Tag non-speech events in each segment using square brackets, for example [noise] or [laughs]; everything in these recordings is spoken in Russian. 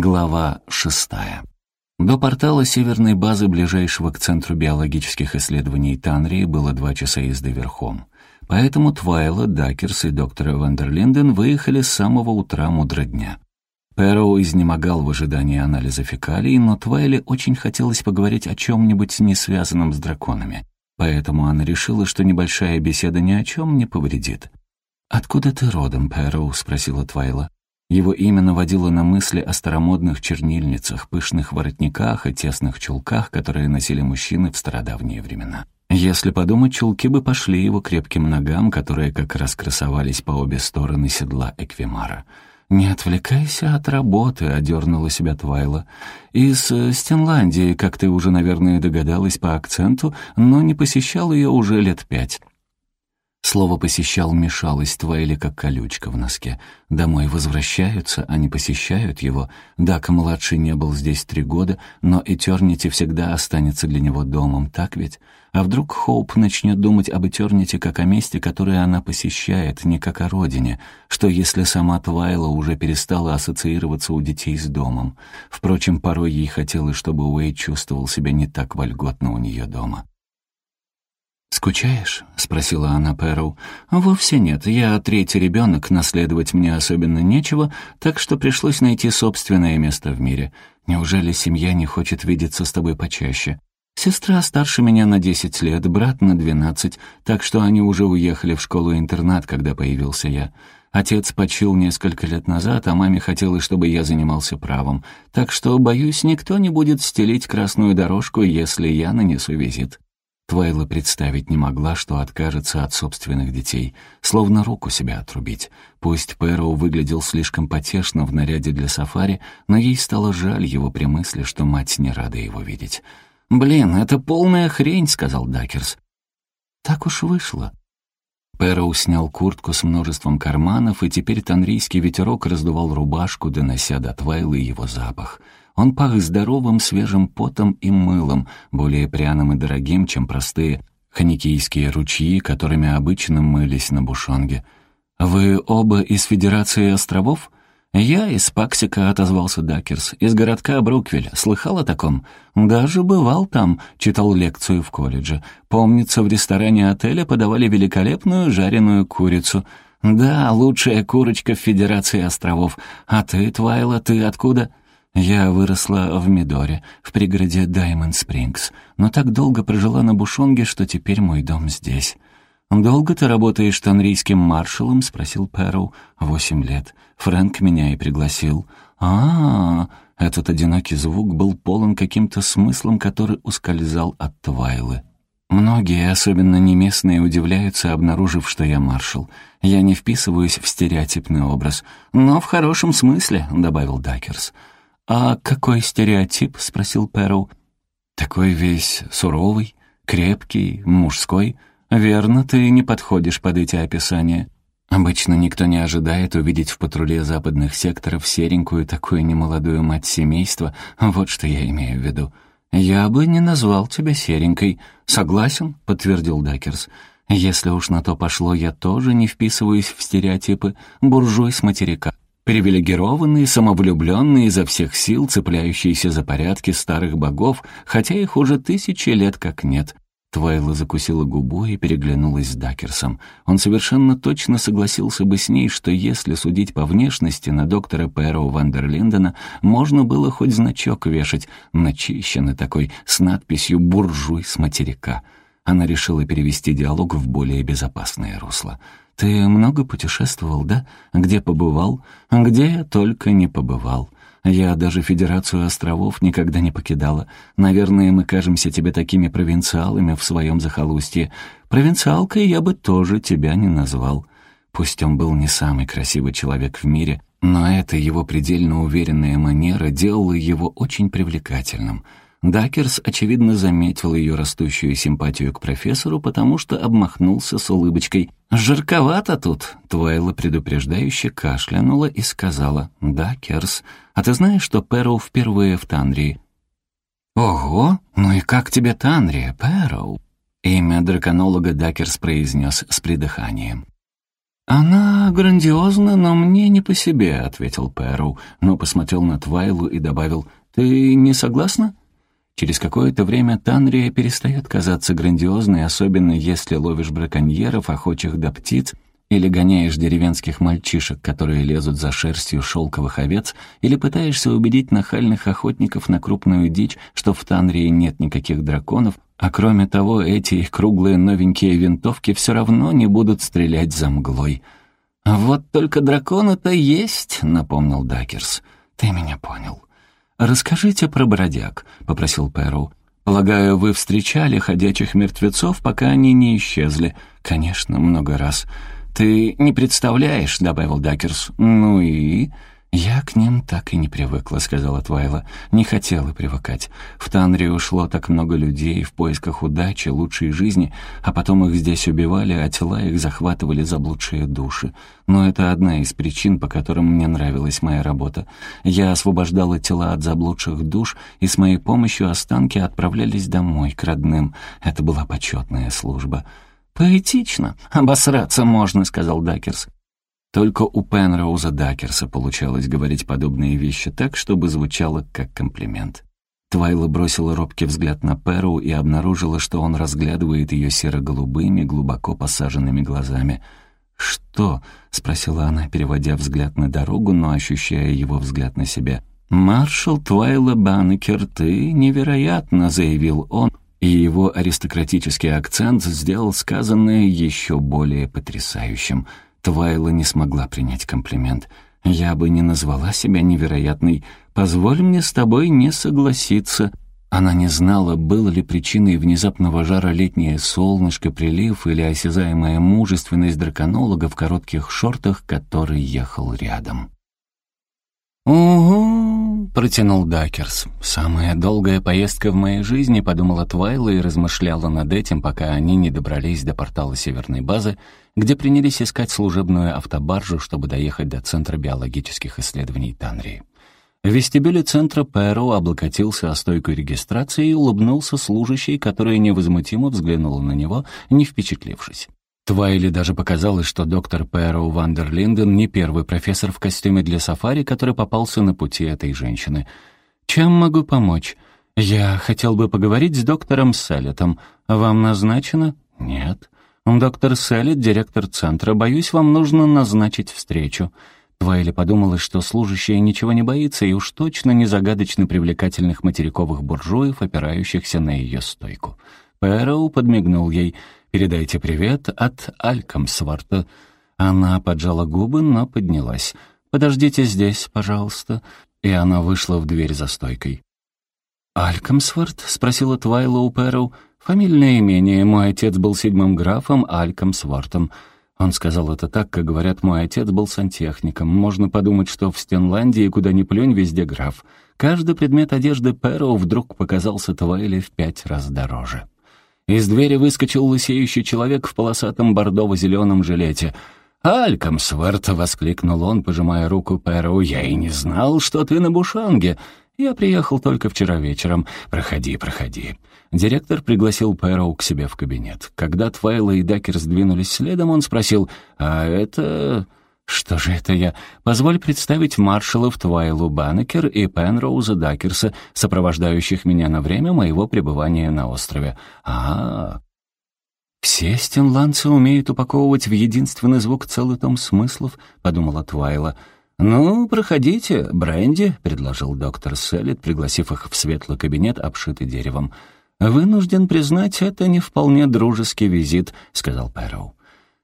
Глава шестая. До портала северной базы, ближайшего к Центру биологических исследований Танрии, было два часа езды верхом. Поэтому Твайла, Дакерс и доктор Вандерлинден выехали с самого утра мудро дня. Пэроу изнемогал в ожидании анализа фекалий, но Твайле очень хотелось поговорить о чем-нибудь не связанном с драконами. Поэтому она решила, что небольшая беседа ни о чем не повредит. «Откуда ты родом, Пэроу?» — спросила Твайла. Его имя наводило на мысли о старомодных чернильницах, пышных воротниках и тесных чулках, которые носили мужчины в стародавние времена. Если подумать, чулки бы пошли его крепким ногам, которые как раз красовались по обе стороны седла Эквимара. «Не отвлекайся от работы», — одернула себя Твайла. «Из э, Стенландии, как ты уже, наверное, догадалась по акценту, но не посещал ее уже лет пять. Слово «посещал» мешалось Твайли, как колючка в носке. Домой возвращаются, не посещают его. Дак-младший не был здесь три года, но Этернити всегда останется для него домом, так ведь? А вдруг Хоуп начнет думать об Этернити как о месте, которое она посещает, не как о родине? Что если сама Твайла уже перестала ассоциироваться у детей с домом? Впрочем, порой ей хотелось, чтобы Уэйд чувствовал себя не так вольготно у нее дома. «Скучаешь?» — спросила она Пэроу. «Вовсе нет. Я третий ребенок, наследовать мне особенно нечего, так что пришлось найти собственное место в мире. Неужели семья не хочет видеться с тобой почаще? Сестра старше меня на десять лет, брат на двенадцать, так что они уже уехали в школу-интернат, когда появился я. Отец почил несколько лет назад, а маме хотелось, чтобы я занимался правом. Так что, боюсь, никто не будет стелить красную дорожку, если я нанесу визит». Твайла представить не могла, что откажется от собственных детей, словно руку себя отрубить. Пусть Пэроу выглядел слишком потешно в наряде для сафари, но ей стало жаль его при мысли, что мать не рада его видеть. «Блин, это полная хрень», — сказал Дакерс. «Так уж вышло». Пэроу снял куртку с множеством карманов, и теперь танрийский ветерок раздувал рубашку, донося до Твайлы его запах — он пах здоровым свежим потом и мылом, более пряным и дорогим, чем простые ханикийские ручьи, которыми обычно мылись на Бушонге. «Вы оба из Федерации островов?» «Я из Паксика», — отозвался Дакерс, — «из городка Бруквиль. Слыхал о таком?» «Даже бывал там», — читал лекцию в колледже. «Помнится, в ресторане отеля подавали великолепную жареную курицу». «Да, лучшая курочка в Федерации островов. А ты, Твайла, ты откуда?» Я выросла в Мидоре, в пригороде Даймонд Спрингс, но так долго прожила на Бушонге, что теперь мой дом здесь. «Долго ты работаешь танрийским маршалом?» — спросил Пэроу. «Восемь лет. Фрэнк меня и пригласил». А, -а, а Этот одинокий звук был полон каким-то смыслом, который ускользал от Твайлы. Многие, особенно не местные, удивляются, обнаружив, что я маршал. Я не вписываюсь в стереотипный образ. «Но в хорошем смысле», — добавил Дакерс. «А какой стереотип?» — спросил Пэроу. «Такой весь суровый, крепкий, мужской. Верно, ты не подходишь под эти описания. Обычно никто не ожидает увидеть в патруле западных секторов серенькую такую немолодую мать семейства. Вот что я имею в виду. Я бы не назвал тебя серенькой. Согласен?» — подтвердил Дакерс. «Если уж на то пошло, я тоже не вписываюсь в стереотипы. Буржуй с материка. Привилегированные, самовлюбленные изо всех сил, цепляющиеся за порядки старых богов, хотя их уже тысячи лет как нет. Твайла закусила губу и переглянулась с Дакерсом. Он совершенно точно согласился бы с ней, что если судить по внешности на доктора Пэроу Вандерлиндена, можно было хоть значок вешать, начищенный такой, с надписью «Буржуй с материка». Она решила перевести диалог в более безопасное русло. «Ты много путешествовал, да? Где побывал? Где я только не побывал. Я даже Федерацию островов никогда не покидала. Наверное, мы кажемся тебе такими провинциалами в своем захолустье. Провинциалкой я бы тоже тебя не назвал. Пусть он был не самый красивый человек в мире, но эта его предельно уверенная манера делала его очень привлекательным — Дакерс, очевидно, заметил ее растущую симпатию к профессору, потому что обмахнулся с улыбочкой. «Жарковато тут!» Твайла предупреждающе кашлянула и сказала. «Дакерс, а ты знаешь, что Пэроу впервые в Танрии?» «Ого! Ну и как тебе Танрия, Пэроу?» Имя драконолога Дакерс произнес с придыханием. «Она грандиозна, но мне не по себе», — ответил Пэрроу, но посмотрел на Твайлу и добавил, «Ты не согласна?» Через какое-то время Танрия перестает казаться грандиозной, особенно если ловишь браконьеров, охочих до птиц, или гоняешь деревенских мальчишек, которые лезут за шерстью шелковых овец, или пытаешься убедить нахальных охотников на крупную дичь, что в Танрии нет никаких драконов, а кроме того, эти круглые новенькие винтовки все равно не будут стрелять за мглой. «А вот только драконы-то есть», — напомнил Дакерс. «Ты меня понял». «Расскажите про бродяг», — попросил Пэрроу. «Полагаю, вы встречали ходячих мертвецов, пока они не исчезли?» «Конечно, много раз». «Ты не представляешь», — добавил Дакерс. «Ну и...» «Я к ним так и не привыкла», — сказала Твайла. «Не хотела привыкать. В Танре ушло так много людей в поисках удачи, лучшей жизни, а потом их здесь убивали, а тела их захватывали заблудшие души. Но это одна из причин, по которым мне нравилась моя работа. Я освобождала тела от заблудших душ, и с моей помощью останки отправлялись домой, к родным. Это была почетная служба». «Поэтично. Обосраться можно», — сказал Дакерс. Только у Пенроуза Дакерса получалось говорить подобные вещи так, чтобы звучало как комплимент. Твайла бросила робкий взгляд на Перу и обнаружила, что он разглядывает ее серо-голубыми, глубоко посаженными глазами. «Что?» — спросила она, переводя взгляд на дорогу, но ощущая его взгляд на себя. «Маршал Твайла Баннекер, ты невероятно!» — заявил он, и его аристократический акцент сделал сказанное еще более потрясающим — Твайла не смогла принять комплимент. «Я бы не назвала себя невероятной. Позволь мне с тобой не согласиться». Она не знала, было ли причиной внезапного жара летнее солнышко, прилив или осязаемая мужественность драконолога в коротких шортах, который ехал рядом. «Угу», — протянул Дакерс. «Самая долгая поездка в моей жизни», — подумала Твайла и размышляла над этим, пока они не добрались до портала Северной базы, где принялись искать служебную автобаржу, чтобы доехать до Центра биологических исследований Танрии. В вестибюле центра Перо облокотился о стойку регистрации и улыбнулся служащей, которая невозмутимо взглянула на него, не впечатлившись. Твайли даже показалось, что доктор Пэроу Вандерлинден не первый профессор в костюме для сафари, который попался на пути этой женщины. «Чем могу помочь? Я хотел бы поговорить с доктором Селлетом. Вам назначено?» «Нет». «Доктор Селлет, директор центра. Боюсь, вам нужно назначить встречу». Твайли подумала, что служащая ничего не боится и уж точно не загадочно привлекательных материковых буржуев, опирающихся на ее стойку. Пэроу подмигнул ей — Передайте привет от Алькомсворта». Она поджала губы, но поднялась. «Подождите здесь, пожалуйста». И она вышла в дверь за стойкой. «Алькомсворт?» — спросила Твайла у Пэрроу. «Фамильное имение. Мой отец был седьмым графом Алькомсвортом». Он сказал это так, как говорят, мой отец был сантехником. Можно подумать, что в Стенландии, куда ни плюнь, везде граф. Каждый предмет одежды Пэрроу вдруг показался Твайле в пять раз дороже. Из двери выскочил лысеющий человек в полосатом бордово-зеленом жилете. «Алькомсворт!» — воскликнул он, пожимая руку Перу. «Я и не знал, что ты на Бушанге. Я приехал только вчера вечером. Проходи, проходи». Директор пригласил Пэроу к себе в кабинет. Когда Твайла и Деккер сдвинулись следом, он спросил, «А это...» «Что же это я? Позволь представить маршалов Твайлу Баннекер и Пенроуза Дакерса, сопровождающих меня на время моего пребывания на острове. а, -а, -а. «Все стенландцы умеют упаковывать в единственный звук целый том смыслов», — подумала Твайла. «Ну, проходите, Бренди», — предложил доктор Селлет, пригласив их в светлый кабинет, обшитый деревом. «Вынужден признать, это не вполне дружеский визит», — сказал Пэроу.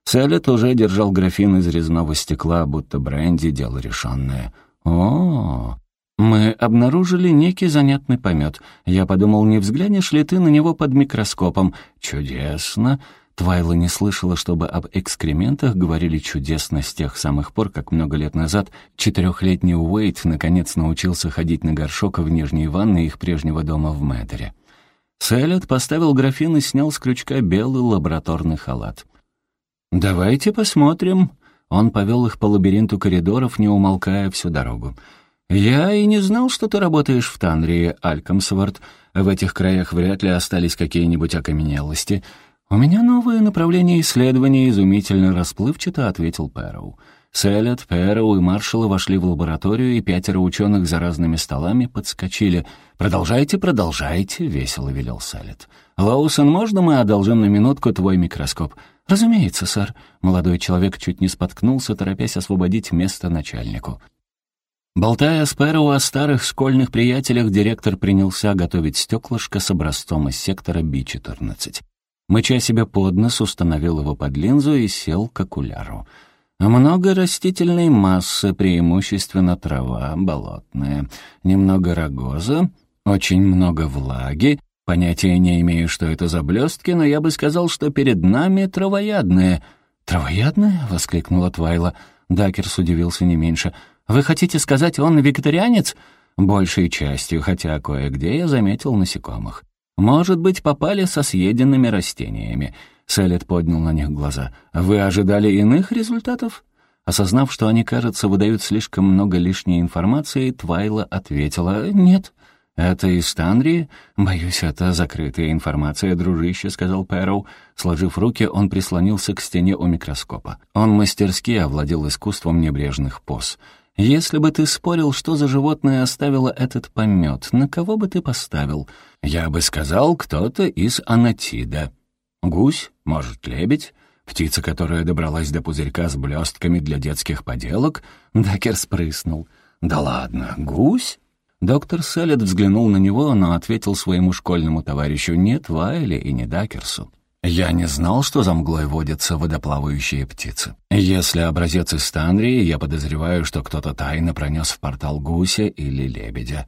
Селлет уже держал графин из резного стекла, будто бренди — дело решенное. «О, мы обнаружили некий занятный помет. Я подумал, не взглянешь ли ты на него под микроскопом? Чудесно!» Твайла не слышала, чтобы об экскрементах говорили чудесно с тех самых пор, как много лет назад четырехлетний Уэйт наконец научился ходить на горшок в нижней ванной их прежнего дома в Мэдере. Селлет поставил графин и снял с крючка белый лабораторный халат. «Давайте посмотрим». Он повел их по лабиринту коридоров, не умолкая всю дорогу. «Я и не знал, что ты работаешь в Танрии, Алькомсворт. В этих краях вряд ли остались какие-нибудь окаменелости. «У меня новое направление исследования», — изумительно расплывчато ответил Пэроу. Селлет, Пэроу и Маршалла вошли в лабораторию, и пятеро ученых за разными столами подскочили. «Продолжайте, продолжайте», — весело велел Селлет. «Лоусон, можно мы одолжим на минутку твой микроскоп?» «Разумеется, сэр». Молодой человек чуть не споткнулся, торопясь освободить место начальнику. Болтая с Пэроу о старых школьных приятелях, директор принялся готовить стеклышко с образцом из сектора Би-14. Мыча себе под нос, установил его под линзу и сел к окуляру. Много растительной массы, преимущественно трава, болотная, немного рогоза, очень много влаги. Понятия не имею, что это за блестки, но я бы сказал, что перед нами травоядные. «Травоядные?» — воскликнула Твайла. Дакерс удивился не меньше. «Вы хотите сказать, он вегетарианец?» «Большей частью, хотя кое-где я заметил насекомых. Может быть, попали со съеденными растениями. Селет поднял на них глаза. «Вы ожидали иных результатов?» Осознав, что они, кажется, выдают слишком много лишней информации, Твайла ответила «Нет». «Это из Танрии?» «Боюсь, это закрытая информация, дружище», — сказал Пэроу. Сложив руки, он прислонился к стене у микроскопа. Он мастерски овладел искусством небрежных поз. «Если бы ты спорил, что за животное оставило этот помет, на кого бы ты поставил?» «Я бы сказал, кто-то из анатида». Гусь, может, лебедь? Птица, которая добралась до пузырька с блестками для детских поделок? Дакер спрыснул. «Да ладно, гусь?» Доктор Селлет взглянул на него, но ответил своему школьному товарищу «нет Вайле и не Дакерсу». «Я не знал, что за мглой водятся водоплавающие птицы. Если образец из Танрии, я подозреваю, что кто-то тайно пронес в портал гуся или лебедя.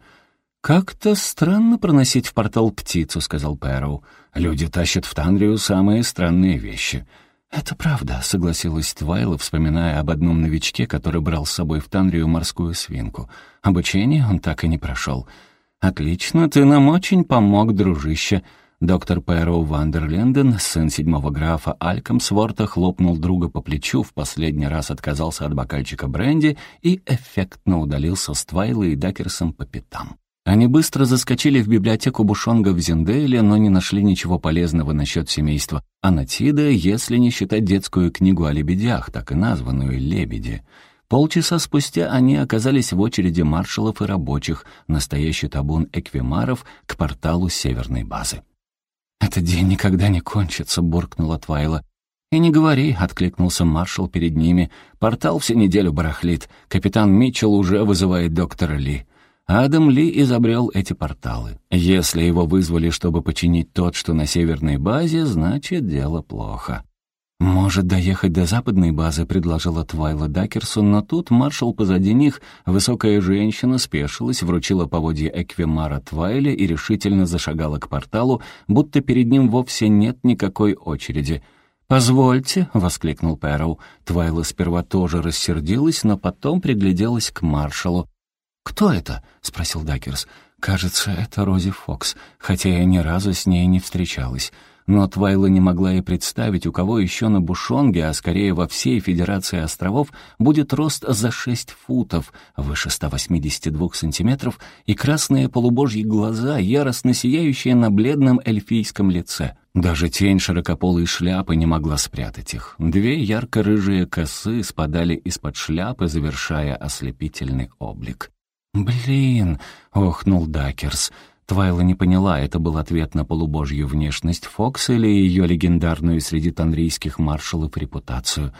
«Как-то странно проносить в портал птицу», — сказал Пэроу. «Люди тащат в Танрию самые странные вещи». «Это правда», — согласилась Твайла, вспоминая об одном новичке, который брал с собой в Танрию морскую свинку. Обучение он так и не прошел. «Отлично, ты нам очень помог, дружище». Доктор Пэроу Вандерленден, сын седьмого графа Алькомсворта, хлопнул друга по плечу, в последний раз отказался от бокальчика бренди и эффектно удалился с Твайлой и Дакерсом по пятам. Они быстро заскочили в библиотеку Бушонга в Зинделе, но не нашли ничего полезного насчет семейства Анатида, если не считать детскую книгу о лебедях, так и названную «Лебеди». Полчаса спустя они оказались в очереди маршалов и рабочих, настоящий табун эквимаров, к порталу северной базы. «Этот день никогда не кончится», — буркнула Твайла. «И не говори», — откликнулся маршал перед ними. «Портал всю неделю барахлит. Капитан Митчелл уже вызывает доктора Ли». Адам Ли изобрел эти порталы. Если его вызвали, чтобы починить тот, что на северной базе, значит, дело плохо. «Может, доехать до западной базы», — предложила Твайла Дакерсон, но тут маршал позади них, высокая женщина, спешилась, вручила поводье Эквимара Твайле и решительно зашагала к порталу, будто перед ним вовсе нет никакой очереди. «Позвольте», — воскликнул Пэроу. Твайла сперва тоже рассердилась, но потом пригляделась к маршалу. «Кто это?» — спросил Дакерс. «Кажется, это Рози Фокс, хотя я ни разу с ней не встречалась. Но Твайла не могла и представить, у кого еще на Бушонге, а скорее во всей Федерации островов, будет рост за шесть футов, выше 182 сантиметров, и красные полубожьи глаза, яростно сияющие на бледном эльфийском лице. Даже тень широкополой шляпы не могла спрятать их. Две ярко-рыжие косы спадали из-под шляпы, завершая ослепительный облик. «Блин!» — охнул Дакерс. Твайла не поняла, это был ответ на полубожью внешность Фокс или ее легендарную среди танрийских маршалов репутацию.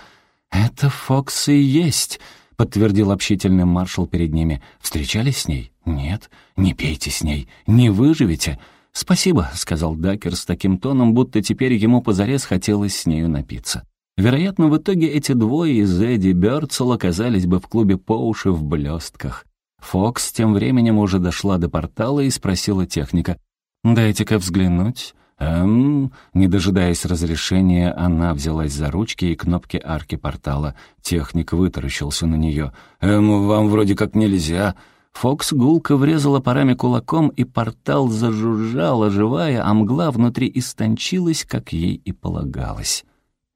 «Это Фокс и есть!» — подтвердил общительный маршал перед ними. «Встречались с ней?» «Нет. Не пейте с ней. Не выживете». «Спасибо», — сказал Дакер с таким тоном, будто теперь ему позарез хотелось с нею напиться. Вероятно, в итоге эти двое из Эдди Бёрдсел оказались бы в клубе по уши в блестках. Фокс тем временем уже дошла до портала и спросила техника. «Дайте-ка взглянуть». «Эм...» Не дожидаясь разрешения, она взялась за ручки и кнопки арки портала. Техник вытаращился на нее. «Эм, вам вроде как нельзя». Фокс гулко врезала парами кулаком, и портал зажужжал, оживая, а мгла внутри истончилась, как ей и полагалось.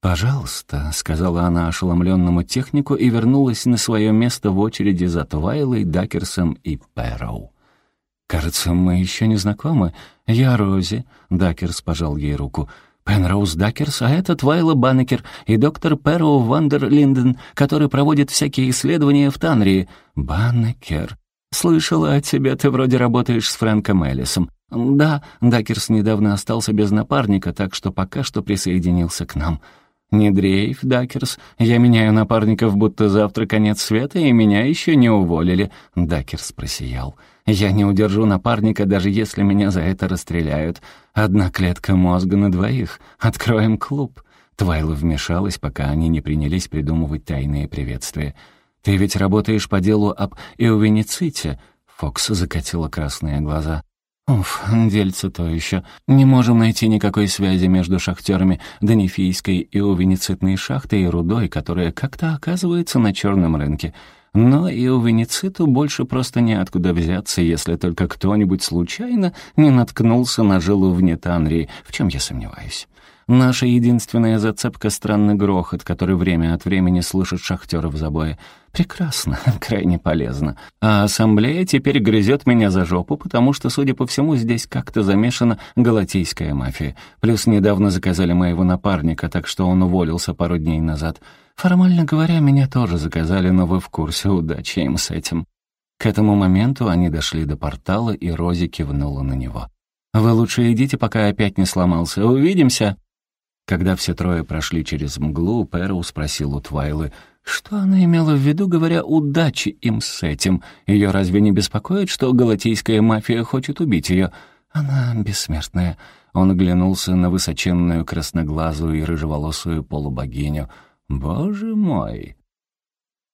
«Пожалуйста», — сказала она ошеломленному технику и вернулась на свое место в очереди за Твайлой, Дакерсом и Пэроу. «Кажется, мы еще не знакомы. Я Рози», — Дакерс пожал ей руку. Пенроуз Дакерс, а это Твайла Баннекер и доктор Перроу Вандерлинден, который проводит всякие исследования в Танрии. Баннекер. Слышала от тебя, ты вроде работаешь с Фрэнком Эллисом. Да, Дакерс недавно остался без напарника, так что пока что присоединился к нам. «Не дрейф, Дакерс. Я меняю напарников, будто завтра конец света, и меня еще не уволили». Дакерс просиял. «Я не удержу напарника, даже если меня за это расстреляют. Одна клетка мозга на двоих. Откроем клуб». Твайла вмешалась, пока они не принялись придумывать тайные приветствия. «Ты ведь работаешь по делу об Эувениците?» Фокс закатила красные глаза. Уф, дельце то еще. Не можем найти никакой связи между шахтерами Данифийской и Увеницитной шахтой и рудой, которая как-то оказывается на черном рынке. Но и у Венециту больше просто неоткуда взяться, если только кто-нибудь случайно не наткнулся на жилу в Нетанрии, в чем я сомневаюсь. Наша единственная зацепка — странный грохот, который время от времени слышат шахтеры в забое. Прекрасно, [laughs] крайне полезно. А ассамблея теперь грызет меня за жопу, потому что, судя по всему, здесь как-то замешана галатейская мафия. Плюс недавно заказали моего напарника, так что он уволился пару дней назад. Формально говоря, меня тоже заказали, но вы в курсе, удачи им с этим. К этому моменту они дошли до портала, и Рози кивнула на него. «Вы лучше идите, пока опять не сломался. Увидимся!» Когда все трое прошли через мглу, Пэроу спросил у Твайлы, что она имела в виду, говоря «удачи им с этим». Ее разве не беспокоит, что галатейская мафия хочет убить ее? Она бессмертная. Он оглянулся на высоченную красноглазую и рыжеволосую полубогиню. «Боже мой!»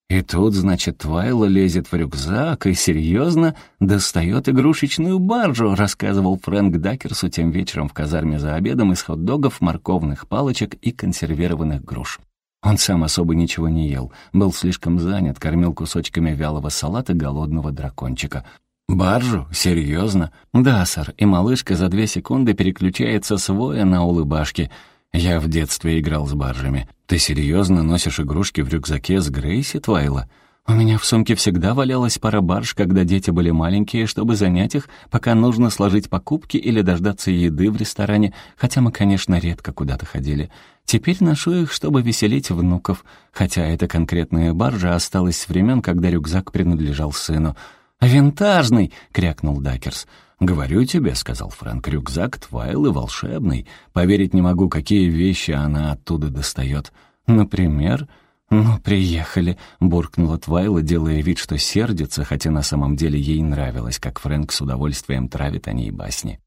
И тут, значит, Твайла лезет в рюкзак и серьезно достает игрушечную баржу, рассказывал Фрэнк Дакерсу тем вечером в казарме за обедом из хот-догов, морковных палочек и консервированных груш. Он сам особо ничего не ел, был слишком занят, кормил кусочками вялого салата голодного дракончика. «Баржу? Серьезно?» «Да, сэр». И малышка за две секунды переключается с воя на улыбашки — я в детстве играл с баржами. Ты серьезно носишь игрушки в рюкзаке с Грейси, Твайла? У меня в сумке всегда валялась пара барж, когда дети были маленькие, чтобы занять их, пока нужно сложить покупки или дождаться еды в ресторане, хотя мы, конечно, редко куда-то ходили. Теперь ношу их, чтобы веселить внуков, хотя эта конкретная баржа осталась с времен, когда рюкзак принадлежал сыну. «Винтажный!» — крякнул Дакерс. «Говорю тебе», — сказал Фрэнк, — «рюкзак Твайл и волшебный. Поверить не могу, какие вещи она оттуда достает. Например...» «Ну, приехали», — буркнула Твайла, делая вид, что сердится, хотя на самом деле ей нравилось, как Фрэнк с удовольствием травит о ней басни.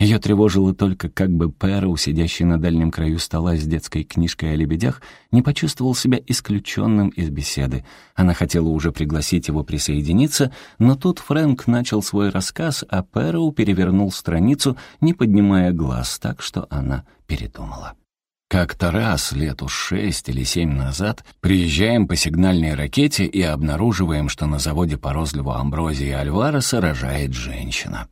Ее тревожило только, как бы Пэроу, сидящий на дальнем краю стола с детской книжкой о лебедях, не почувствовал себя исключенным из беседы. Она хотела уже пригласить его присоединиться, но тут Фрэнк начал свой рассказ, а Пэроу перевернул страницу, не поднимая глаз, так что она передумала. Как-то раз, лет уж шесть или семь назад, приезжаем по сигнальной ракете и обнаруживаем, что на заводе по розливу Амброзии Альвареса рожает женщина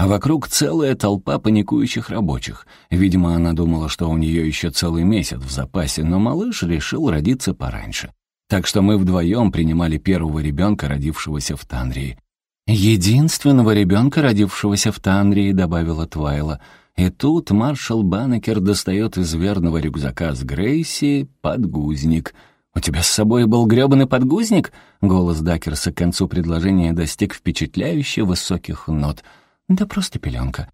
а вокруг целая толпа паникующих рабочих. Видимо, она думала, что у нее еще целый месяц в запасе, но малыш решил родиться пораньше. Так что мы вдвоем принимали первого ребенка, родившегося в Танрии. «Единственного ребенка, родившегося в Танрии», — добавила Твайла. И тут маршал Баннекер достает из верного рюкзака с Грейси подгузник. «У тебя с собой был грёбаный подгузник?» Голос Дакерса к концу предложения достиг впечатляюще высоких нот — да просто пеленка.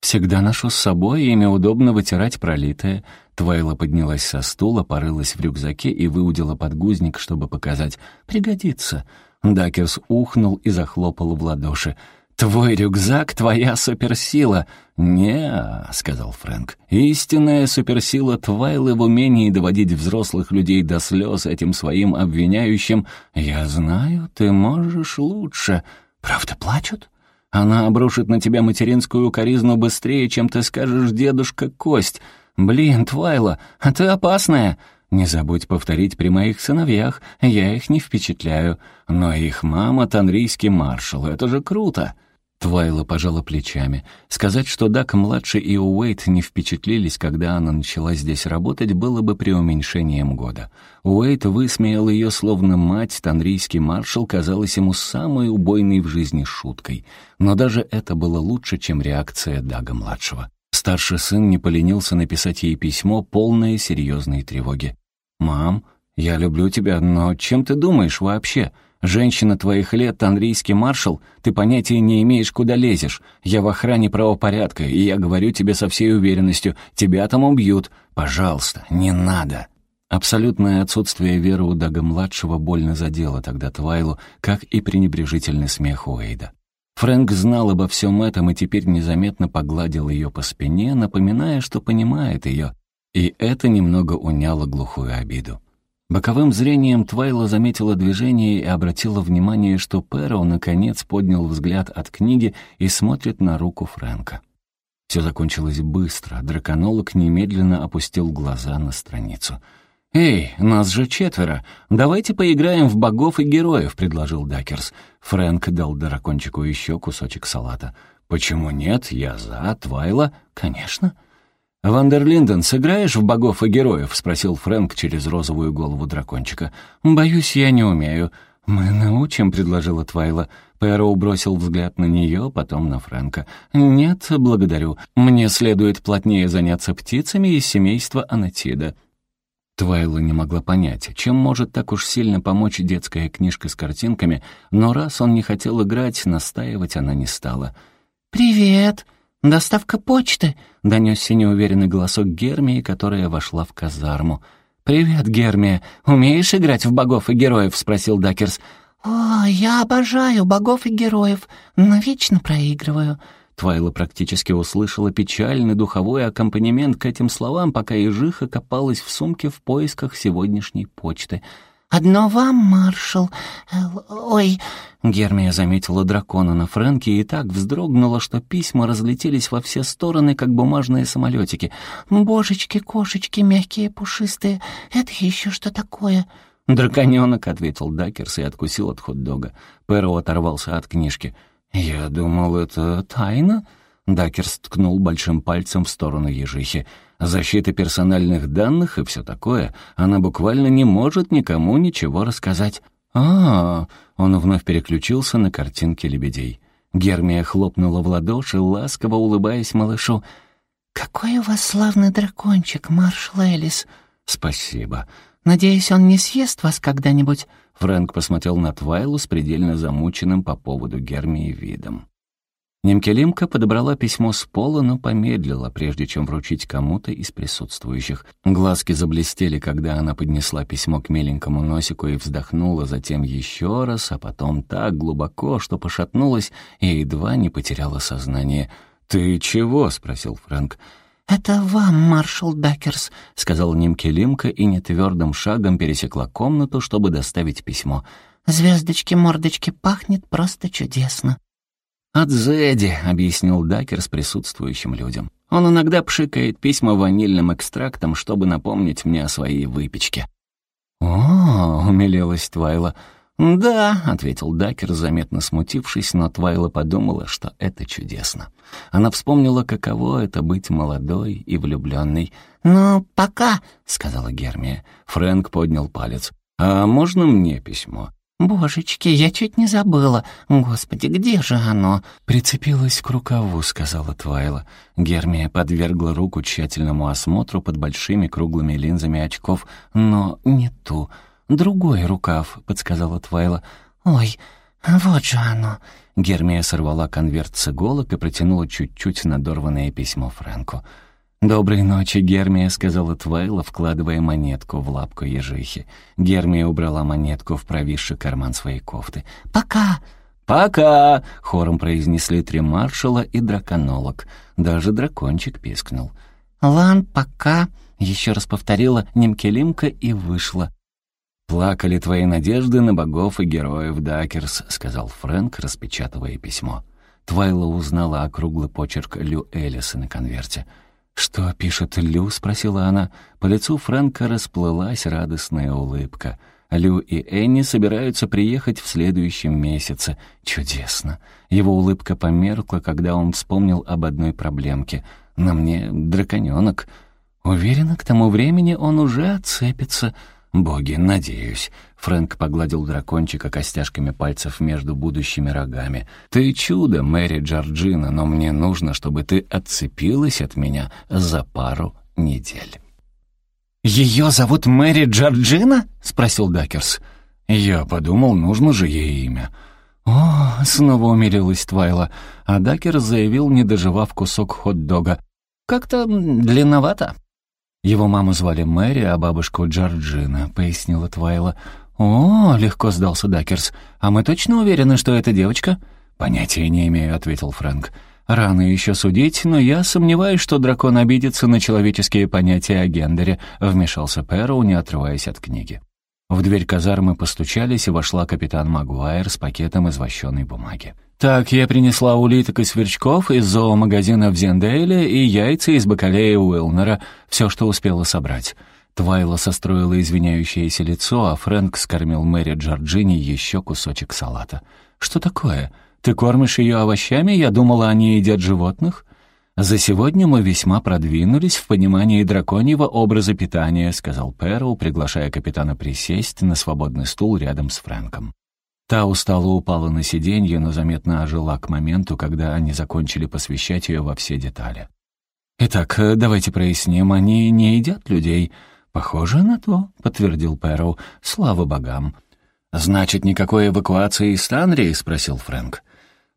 Всегда ношу с собой, и ими удобно вытирать пролитое. Твайла поднялась со стула, порылась в рюкзаке и выудила подгузник, чтобы показать. «Пригодится». Дакерс ухнул и захлопал в ладоши. «Твой рюкзак — твоя суперсила!» «Не-а», сказал Фрэнк. «Истинная суперсила Твайлы в умении доводить взрослых людей до слез этим своим обвиняющим. Я знаю, ты можешь лучше. Правда, плачут?» Она обрушит на тебя материнскую коризну быстрее, чем ты скажешь «дедушка Кость». Блин, Твайла, а ты опасная. Не забудь повторить при моих сыновьях, я их не впечатляю. Но их мама — танрийский маршал, это же круто. Твайла пожала плечами. Сказать, что Дак-младший и Уэйт не впечатлились, когда она начала здесь работать, было бы преуменьшением года. Уэйт высмеял ее, словно мать, танрийский маршал казалась ему самой убойной в жизни шуткой. Но даже это было лучше, чем реакция Дага-младшего. Старший сын не поленился написать ей письмо, полное серьезной тревоги. «Мам, я люблю тебя, но чем ты думаешь вообще? Женщина твоих лет, английский маршал, ты понятия не имеешь, куда лезешь. Я в охране правопорядка, и я говорю тебе со всей уверенностью, тебя там убьют. Пожалуйста, не надо». Абсолютное отсутствие веры у Дага-младшего больно задело тогда Твайлу, как и пренебрежительный смех Уэйда. Фрэнк знал обо всем этом и теперь незаметно погладил ее по спине, напоминая, что понимает ее, и это немного уняло глухую обиду. Боковым зрением Твайла заметила движение и обратила внимание, что Перо наконец поднял взгляд от книги и смотрит на руку Фрэнка. Все закончилось быстро, драконолог немедленно опустил глаза на страницу — «Эй, нас же четверо. Давайте поиграем в богов и героев», — предложил Дакерс. Фрэнк дал дракончику еще кусочек салата. «Почему нет? Я за. Твайла?» «Конечно». «Вандерлинден, сыграешь в богов и героев?» — спросил Фрэнк через розовую голову дракончика. «Боюсь, я не умею». «Мы научим», — предложила Твайла. Пэроу бросил взгляд на нее, потом на Фрэнка. «Нет, благодарю. Мне следует плотнее заняться птицами из семейства Анатида». Твайла не могла понять, чем может так уж сильно помочь детская книжка с картинками, но раз он не хотел играть, настаивать она не стала. «Привет! Доставка почты!» — донесся неуверенный голосок Гермии, которая вошла в казарму. «Привет, Гермия! Умеешь играть в богов и героев?» — спросил Дакерс. «О, я обожаю богов и героев, но вечно проигрываю». Твайла практически услышала печальный духовой аккомпанемент к этим словам, пока ежиха копалась в сумке в поисках сегодняшней почты. «Одно вам, маршал... Ой...» Гермия заметила дракона на Фрэнке и так вздрогнула, что письма разлетелись во все стороны, как бумажные самолетики. «Божечки, кошечки, мягкие, пушистые, это еще что такое?» «Драконенок», — ответил Дакерс и откусил от хот-дога. Перо оторвался от книжки. «Я думал, это тайна?» Дакерс ткнул большим пальцем в сторону ежихи. «Защита персональных данных и все такое. Она буквально не может никому ничего рассказать». А, -а, а Он вновь переключился на картинки лебедей. Гермия хлопнула в ладоши, ласково улыбаясь малышу. «Какой у вас славный дракончик, маршал Элис!» «Спасибо. Надеюсь, он не съест вас когда-нибудь?» Фрэнк посмотрел на Твайлу с предельно замученным по поводу Гермии видом. Немкелимка подобрала письмо с пола, но помедлила, прежде чем вручить кому-то из присутствующих. Глазки заблестели, когда она поднесла письмо к миленькому носику и вздохнула затем еще раз, а потом так глубоко, что пошатнулась и едва не потеряла сознание. «Ты чего?» — спросил Фрэнк. «Это вам, маршал Дакерс», — сказал Нимке Лимка и нетвердым шагом пересекла комнату, чтобы доставить письмо. «Звездочки-мордочки пахнет просто чудесно». «От Зэдди», — объяснил Дакерс присутствующим людям. «Он иногда пшикает письма ванильным экстрактом, чтобы напомнить мне о своей выпечке». «О, — умилилась Твайла, — «Да», — ответил Дакер, заметно смутившись, но Твайла подумала, что это чудесно. Она вспомнила, каково это быть молодой и влюбленной. «Ну, пока», — сказала Гермия. Фрэнк поднял палец. «А можно мне письмо?» «Божечки, я чуть не забыла. Господи, где же оно?» «Прицепилась к рукаву», — сказала Твайла. Гермия подвергла руку тщательному осмотру под большими круглыми линзами очков, но не ту. «Другой рукав», — подсказала Твайла. «Ой, вот же оно!» Гермия сорвала конверт с иголок и протянула чуть-чуть надорванное письмо Фрэнку. «Доброй ночи, Гермия», — сказала Твайла, вкладывая монетку в лапку ежихи. Гермия убрала монетку в провисший карман своей кофты. «Пока!» «Пока!» — хором произнесли три маршала и драконолог. Даже дракончик пискнул. «Лан, пока!» — еще раз повторила Немкелимка и вышла. «Плакали твои надежды на богов и героев, Дакерс», — сказал Фрэнк, распечатывая письмо. Твайла узнала округлый почерк Лю Элиса на конверте. «Что пишет Лю?» — спросила она. По лицу Фрэнка расплылась радостная улыбка. Лю и Энни собираются приехать в следующем месяце. Чудесно. Его улыбка померкла, когда он вспомнил об одной проблемке. «На мне драконёнок». Уверена, к тому времени он уже отцепится — «Боги, надеюсь». Фрэнк погладил дракончика костяшками пальцев между будущими рогами. «Ты чудо, Мэри Джорджина, но мне нужно, чтобы ты отцепилась от меня за пару недель». «Ее зовут Мэри Джорджина?» — спросил Дакерс. «Я подумал, нужно же ей имя». «О!» — снова умилилась Твайла, а Дакерс заявил, не дожевав кусок хот-дога. «Как-то длинновато». «Его маму звали Мэри, а бабушку Джорджина», — пояснила Твайла. «О!» — легко сдался Дакерс. «А мы точно уверены, что это девочка?» «Понятия не имею», — ответил Фрэнк. «Рано еще судить, но я сомневаюсь, что дракон обидится на человеческие понятия о гендере», — вмешался Пэроу, не отрываясь от книги. В дверь казармы постучались, и вошла капитан Магуайр с пакетом из вощеной бумаги. «Так, я принесла улиток и сверчков из зоомагазина в Зендейле и яйца из бакалея Уилнера, все, что успела собрать». Твайла состроила извиняющееся лицо, а Фрэнк скормил Мэри Джорджини еще кусочек салата. «Что такое?» «Ты кормишь ее овощами? Я думала, они едят животных?» «За сегодня мы весьма продвинулись в понимании драконьего образа питания», сказал Перл, приглашая капитана присесть на свободный стул рядом с Фрэнком. Та устало упала на сиденье, но заметно ожила к моменту, когда они закончили посвящать ее во все детали. «Итак, давайте проясним, они не едят людей?» «Похоже на то», — подтвердил Перл. «Слава богам». «Значит, никакой эвакуации из Станрии?» — спросил Фрэнк.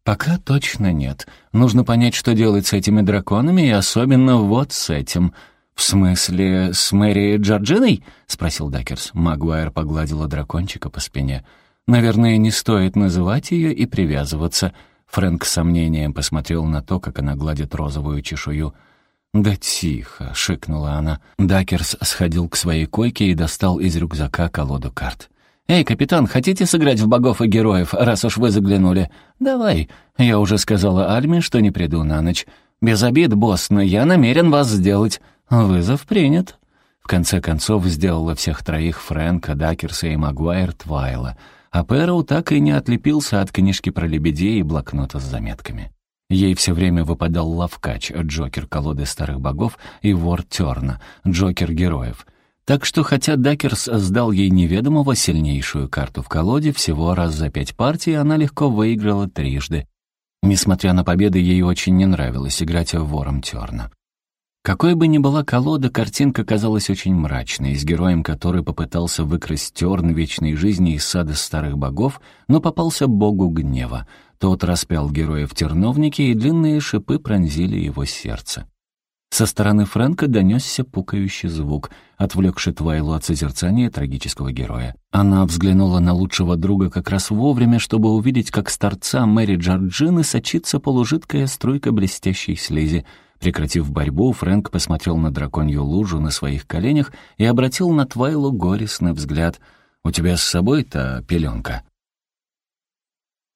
«Пока точно нет. Нужно понять, что делать с этими драконами, и особенно вот с этим». «В смысле, с Мэри Джорджиной?» — спросил Дакерс. Магуайр погладила дракончика по спине. «Наверное, не стоит называть ее и привязываться». Фрэнк с сомнением посмотрел на то, как она гладит розовую чешую. «Да тихо», — шикнула она. Дакерс сходил к своей койке и достал из рюкзака колоду карт. «Эй, капитан, хотите сыграть в богов и героев, раз уж вы заглянули? Давай. Я уже сказала Альме, что не приду на ночь. Без обид, босс, но я намерен вас сделать. Вызов принят». В конце концов, сделала всех троих Фрэнка, Дакерса и Магуайр Твайла, а Пэроу так и не отлепился от книжки про лебедей и блокнота с заметками. Ей все время выпадал Лавкач, Джокер колоды старых богов и Вор Терна, Джокер героев — так что, хотя Дакерс сдал ей неведомого сильнейшую карту в колоде, всего раз за пять партий она легко выиграла трижды. Несмотря на победы, ей очень не нравилось играть в вором Терна. Какой бы ни была колода, картинка казалась очень мрачной, с героем который попытался выкрасть терн вечной жизни из сада старых богов, но попался богу гнева. Тот распял героя в терновнике, и длинные шипы пронзили его сердце. Со стороны Фрэнка донесся пукающий звук, отвлекший Твайлу от созерцания трагического героя. Она взглянула на лучшего друга как раз вовремя, чтобы увидеть, как с торца Мэри Джорджины сочится полужидкая струйка блестящей слизи. Прекратив борьбу, Фрэнк посмотрел на драконью лужу на своих коленях и обратил на Твайлу горестный взгляд. «У тебя с собой-то пеленка?»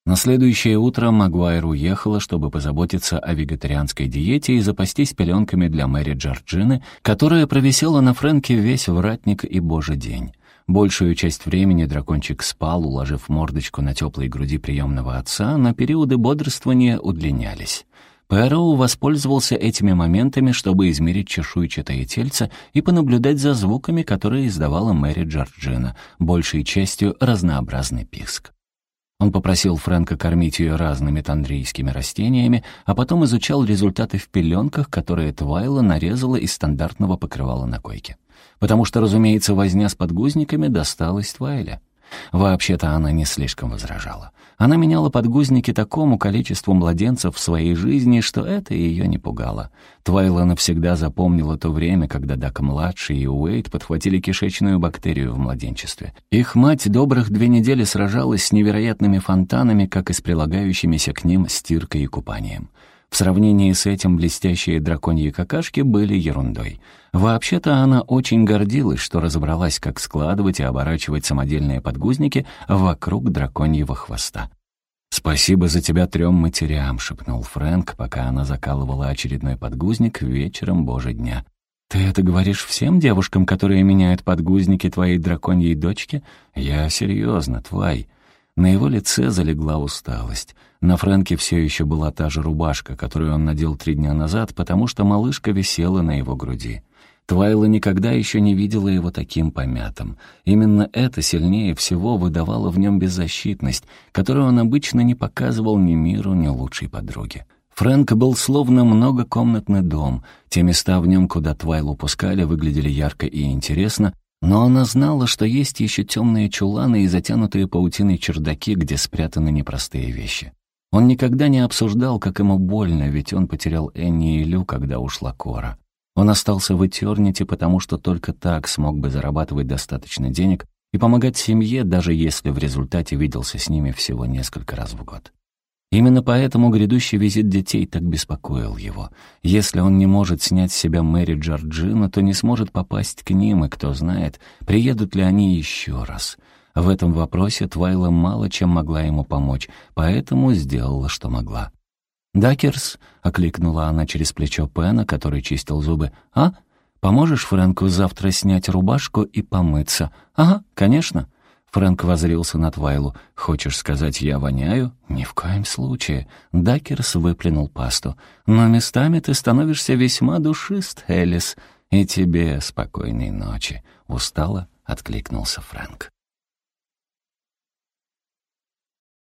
На следующее утро Магуайр уехала, чтобы позаботиться о вегетарианской диете и запастись пеленками для Мэри Джорджины, которая провисела на Фрэнке весь вратник и божий день. Большую часть времени дракончик спал, уложив мордочку на теплой груди приемного отца, но периоды бодрствования удлинялись. Пэроу воспользовался этими моментами, чтобы измерить чешуйчатое тельце и понаблюдать за звуками, которые издавала Мэри Джорджина, большей частью разнообразный писк. Он попросил Фрэнка кормить ее разными тандрийскими растениями, а потом изучал результаты в пеленках, которые Твайла нарезала из стандартного покрывала на койке. Потому что, разумеется, возня с подгузниками досталась Твайле. Вообще-то она не слишком возражала. Она меняла подгузники такому количеству младенцев в своей жизни, что это ее не пугало. Твайла навсегда запомнила то время, когда Дак-младший и Уэйт подхватили кишечную бактерию в младенчестве. Их мать добрых две недели сражалась с невероятными фонтанами, как и с прилагающимися к ним стиркой и купанием. В сравнении с этим блестящие драконьи какашки были ерундой. Вообще-то она очень гордилась, что разобралась, как складывать и оборачивать самодельные подгузники вокруг драконьего хвоста. «Спасибо за тебя трем матерям», — шепнул Фрэнк, пока она закалывала очередной подгузник вечером божий дня. «Ты это говоришь всем девушкам, которые меняют подгузники твоей драконьей дочки? Я серьезно, твой». На его лице залегла усталость. На Фрэнке все еще была та же рубашка, которую он надел три дня назад, потому что малышка висела на его груди. Твайла никогда еще не видела его таким помятым. Именно это сильнее всего выдавало в нем беззащитность, которую он обычно не показывал ни миру, ни лучшей подруге. Фрэнк был словно многокомнатный дом. Те места в нем, куда Твайлу пускали, выглядели ярко и интересно, но она знала, что есть еще темные чуланы и затянутые паутиной чердаки, где спрятаны непростые вещи. Он никогда не обсуждал, как ему больно, ведь он потерял Энни и Лю, когда ушла Кора. Он остался в Этерните, потому что только так смог бы зарабатывать достаточно денег и помогать семье, даже если в результате виделся с ними всего несколько раз в год. Именно поэтому грядущий визит детей так беспокоил его. Если он не может снять с себя Мэри Джорджина, то не сможет попасть к ним, и кто знает, приедут ли они еще раз. В этом вопросе Твайла мало чем могла ему помочь, поэтому сделала, что могла. «Дакерс», — окликнула она через плечо Пена, который чистил зубы, — «а? Поможешь Фрэнку завтра снять рубашку и помыться?» «Ага, конечно». Фрэнк возрился на Твайлу. «Хочешь сказать, я воняю?» «Ни в коем случае». Дакерс выплюнул пасту. «Но местами ты становишься весьма душист, Элис. И тебе спокойной ночи». Устало откликнулся Фрэнк.